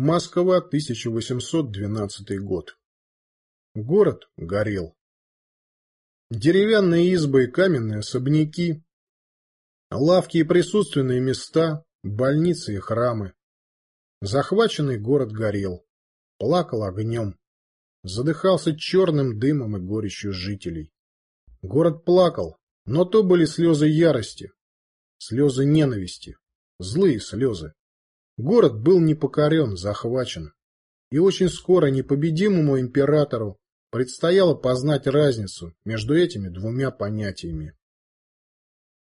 Москва, 1812 год. Город горел. Деревянные избы и каменные особняки, лавки и присутственные места, больницы и храмы. Захваченный город горел, плакал огнем, задыхался черным дымом и горечью жителей. Город плакал, но то были слезы ярости, слезы ненависти, злые слезы. Город был не покорен, захвачен. И очень скоро непобедимому императору предстояло познать разницу между этими двумя понятиями.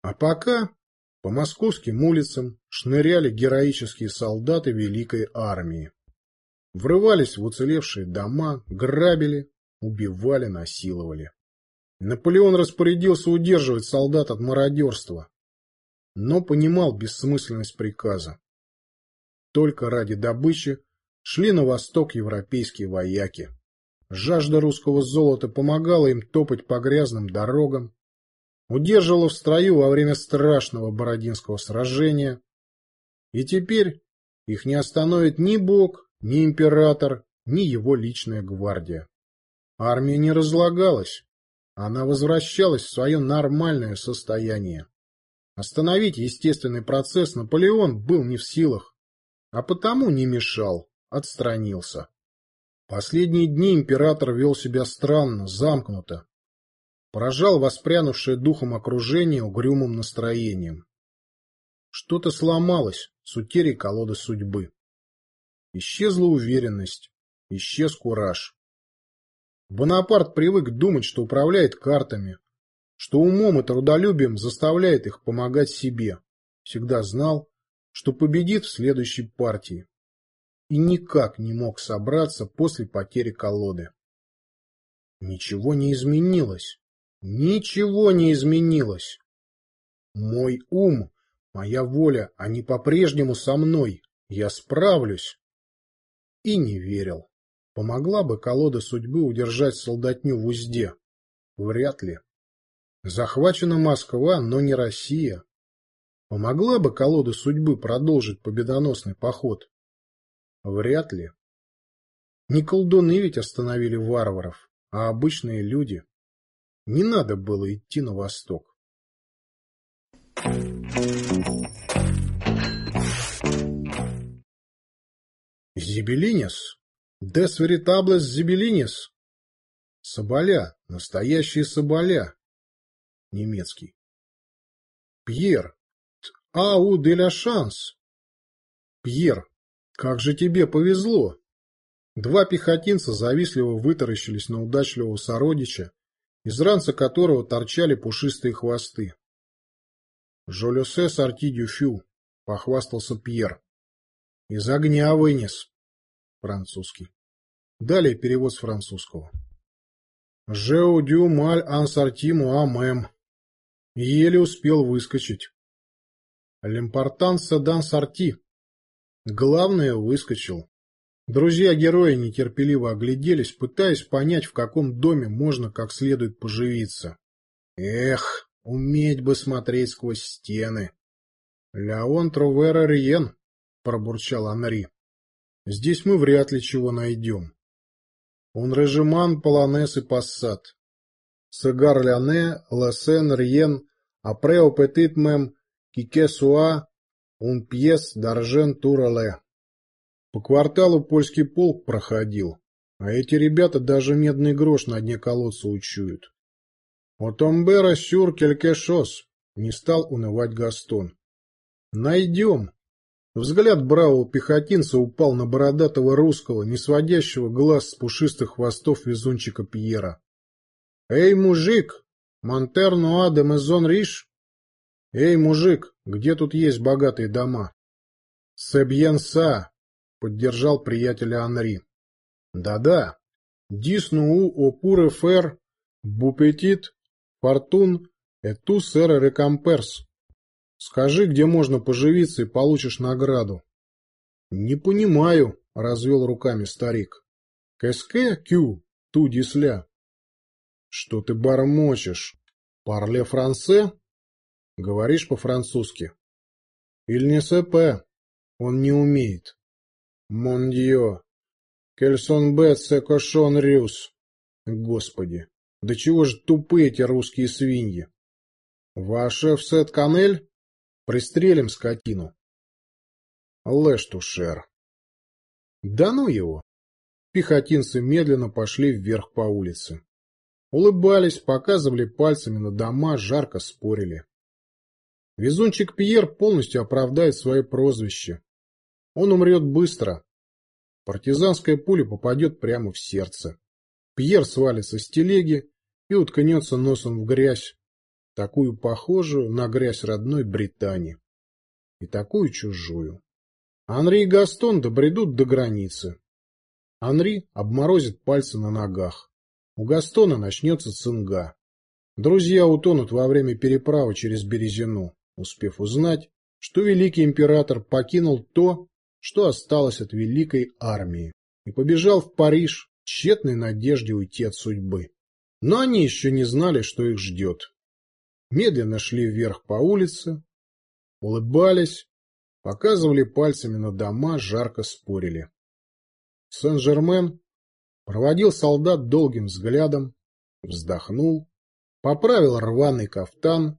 А пока по московским улицам шныряли героические солдаты Великой Армии. Врывались в уцелевшие дома, грабили, убивали, насиловали. Наполеон распорядился удерживать солдат от мародерства, но понимал бессмысленность приказа. Только ради добычи шли на восток европейские вояки. Жажда русского золота помогала им топать по грязным дорогам, удерживала в строю во время страшного Бородинского сражения, и теперь их не остановит ни Бог, ни император, ни его личная гвардия. Армия не разлагалась, она возвращалась в свое нормальное состояние. Остановить естественный процесс Наполеон был не в силах а потому не мешал, отстранился. Последние дни император вел себя странно, замкнуто. Поражал воспрянувшее духом окружение угрюмым настроением. Что-то сломалось с утерей колоды судьбы. Исчезла уверенность, исчез кураж. Бонапарт привык думать, что управляет картами, что умом и трудолюбием заставляет их помогать себе. Всегда знал, что победит в следующей партии. И никак не мог собраться после потери колоды. Ничего не изменилось. Ничего не изменилось. Мой ум, моя воля, они по-прежнему со мной. Я справлюсь. И не верил. Помогла бы колода судьбы удержать солдатню в узде? Вряд ли. Захвачена Москва, но не Россия. Помогла бы колода судьбы продолжить победоносный поход? Вряд ли. Не колдуны ведь остановили варваров, а обычные люди. Не надо было идти на восток. Зибелинес? Дес веритаблес зибелинес? Соболя, настоящие соболя. Немецкий. Пьер, Ау де ля шанс! Пьер, как же тебе повезло! Два пехотинца завистливо вытаращились на удачливого сородича, из ранца которого торчали пушистые хвосты. «Жолюсе сорти дюфю», — похвастался Пьер. «Из огня вынес». Французский. Далее перевод с французского. «Жеу дю маль ансорти муамэм». Еле успел выскочить. Лемпортан Седан Сорти. Главное, выскочил. Друзья героя нетерпеливо огляделись, пытаясь понять, в каком доме можно как следует поживиться. Эх, уметь бы смотреть сквозь стены. «Леон Трувера Риен», — пробурчал Анри. «Здесь мы вряд ли чего найдем. Он режиман, полонез и пассат. Сигар Ляне, Лесен, Риен, Апрео Петит Кике Суа, pies d'argent турале. По кварталу польский полк проходил, а эти ребята даже медный грош на дне колодца учуют. Отомбера сюр келькешос, не стал унывать Гастон. Найдем. Взгляд бравого пехотинца упал на бородатого русского, не сводящего глаз с пушистых хвостов везунчика Пьера. «Эй, мужик! Монтер де мезон риш!» «Эй, мужик, где тут есть богатые дома?» «Себьенса!» — поддержал приятеля Анри. «Да-да, диснуу опуре фер, бупетит, фортун, эту сэр рекомперс. Скажи, где можно поживиться и получишь награду». «Не понимаю», — развел руками старик. «Кэске кю, ту дисля». «Что ты бормочешь? Парле франце?» Говоришь по-французски. Иль не СП. Он не умеет. Мондио. Кельсон Бет Секошон Рюс. Господи, да чего же тупые эти русские свиньи? Ваш шеф Сет Канель? Пристрелим скотину. Лэштушер. Да ну его! Пехотинцы медленно пошли вверх по улице. Улыбались, показывали пальцами на дома, жарко спорили. Везунчик Пьер полностью оправдает свое прозвище. Он умрет быстро. Партизанская пуля попадет прямо в сердце. Пьер свалится с телеги и уткнется носом в грязь, такую похожую на грязь родной Британии, и такую чужую. Анри и Гастон добредут до границы. Анри обморозит пальцы на ногах. У Гастона начнется цинга. Друзья утонут во время переправы через Березину, успев узнать, что великий император покинул то, что осталось от великой армии, и побежал в Париж в тщетной надежде уйти от судьбы. Но они еще не знали, что их ждет. Медленно шли вверх по улице, улыбались, Показывали пальцами на дома, жарко спорили. Сен-Жермен проводил солдат долгим взглядом, вздохнул, поправил рваный кафтан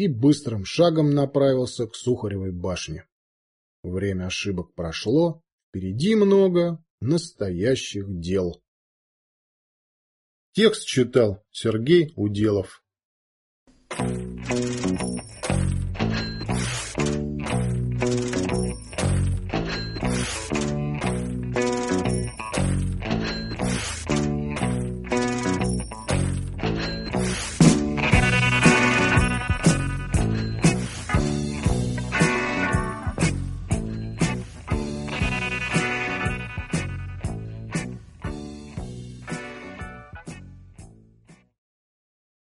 и быстрым шагом направился к Сухаревой башне. Время ошибок прошло, впереди много настоящих дел. Текст читал Сергей Уделов. Thank you.